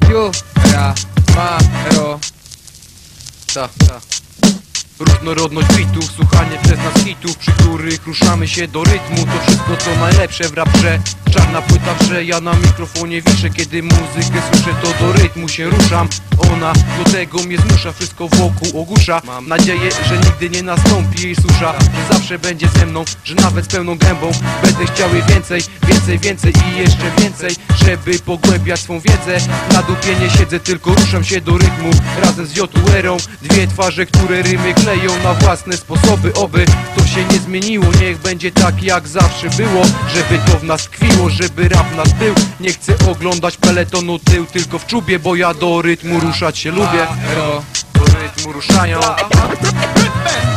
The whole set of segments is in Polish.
Jura, Maro Ta, ta Różnorodność bitów, słuchanie przez nas hitów Przy których ruszamy się do rytmu. To wszystko co najlepsze w raprze. Czarna płyta wrze, ja na mikrofonie wiszę. Kiedy muzykę słyszę to do rytmu się ruszam. Ona do tego mnie zmusza Wszystko wokół ogłusza. Mam nadzieję, że nigdy nie nastąpi jej susza. Że zawsze będzie ze mną, że nawet z pełną gębą. Będę chciał jej więcej, więcej, więcej i jeszcze więcej Żeby pogłębiać swą wiedzę. Na dupie nie siedzę, tylko ruszam się do rytmu. Razem z Jotuerą Dwie twarze, które rymy kleją na własne sposoby. Oby to się nie zmieniło, niech będzie tak jak zawsze było. Żeby to w nas tkwiło, żeby rap nas był. Nie chcę oglądać peletonu tył, tylko w czubie Bo ja do rytmu ruszać się lubię. Maro Do rytmu ruszają.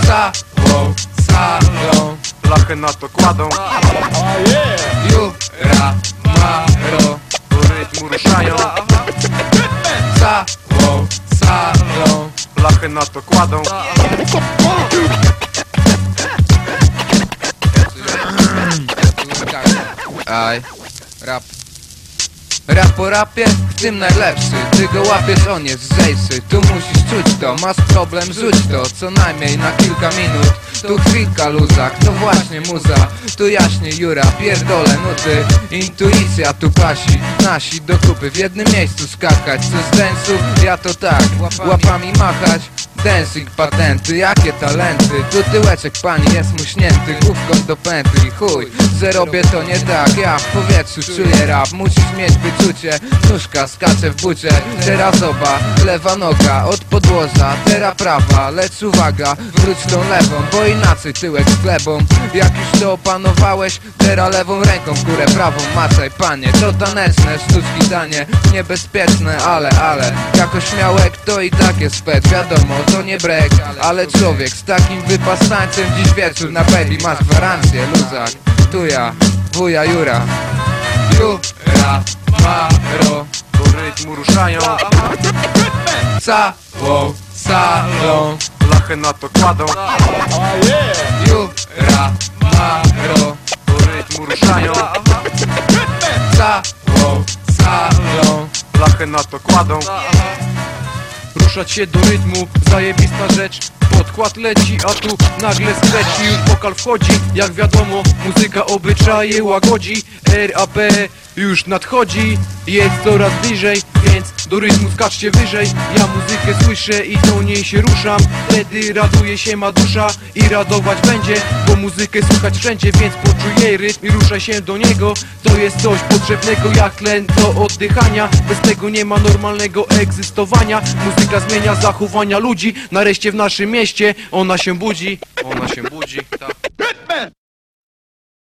Całą salą Lachę na to kładą. Jura, Maro Do rytmu ruszają. Salą Lachę na to kładą Aj, rap. Rap po rapie, w tym najlepszy. Ty go łapiesz, on jest zejsy. Tu musisz czuć to, masz problem, rzuć to. Co najmniej na kilka minut. Tu chwilka luzak, to właśnie muza. Tu jaśnie Jura, pierdolę nuty. Intuicja tu pasi. Nasi do kupy w jednym miejscu skakać. Co z densów, ja to tak Łapami machać Dancing patenty, jakie talenty? Tu tyłeczek pani jest muśnięty Główką do pętli, chuj Że robię to nie tak, ja w powietrzu czuję rap Musisz mieć wyczucie. Nóżka skacze w bucie. Teraz oba, lewa noga od podłoża Teraz prawa, lecz uwaga Wróć tą lewą, bo inaczej tyłek z glebą. Jak już to opanowałeś Teraz lewą ręką w górę prawą. Macaj panie, to taneczne sztuczki danie Niebezpieczne, ale, ale. Jako śmiałek to i tak jest fed Wiadomo, to nie break, ale człowiek Z takim wypastańcem dziś wieczór Na baby. Masz gwarancję, luzak Tu ja, wuja Jura. Jura, Maro Do rytmu ruszają. Całą salą Lachę na to kładą. Jura, Maro Do rytmu ruszają. Całą salą Lachę na to kładą. Ruszać się do rytmu, zajebista rzecz Podkład leci, a tu nagle skreci Już wokal wchodzi, jak wiadomo Muzyka obyczaje łagodzi. RAP już nadchodzi Jest coraz bliżej, więc do rytmu skaczcie wyżej. Ja muzykę słyszę i do niej się ruszam. Wtedy raduje się ma dusza i radować będzie muzykę słuchać wszędzie, więc poczuj jej rytm i ruszaj się do niego. To jest coś potrzebnego jak tlen do oddychania. Bez tego nie ma normalnego egzystowania. Muzyka zmienia zachowania ludzi. Nareszcie w naszym mieście ona się budzi. Ona się budzi, tak